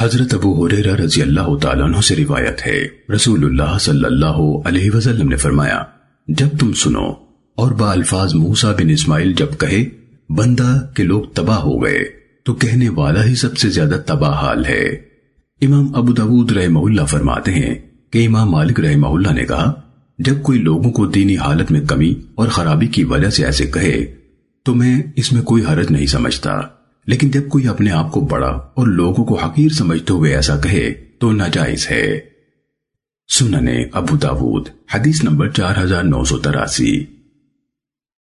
حضرت ابو حریرہ رضی اللہ تعالیٰ عنہ سے روایت ہے۔ رسول اللہ صلی اللہ علیہ وسلم نے فرمایا، جب تم سنو اور با الفاظ موسیٰ بن اسماعیل جب کہے، بندہ کہ لوگ تباہ ہو گئے، تو کہنے والا ہی سب سے زیادہ تباہ حال ہے۔ امام ابو داود رحمہ اللہ فرماتے ہیں کہ امام مالک رحمہ اللہ نے کہا، جب کوئی لوگوں کو دینی حالت میں کمی اور خرابی کی وجہ سے ایسے کہے، تو میں اس میں کوئی حرج نہیں سمجھتا۔ لیکن جب کوئی اپنے آپ کو بڑا اور لوگوں کو حقیر سمجھتے ہوئے ایسا کہے تو ناجائز ہے۔ سننے ابو داود، حدیث نمبر چار ہزار نو سو تراسی۔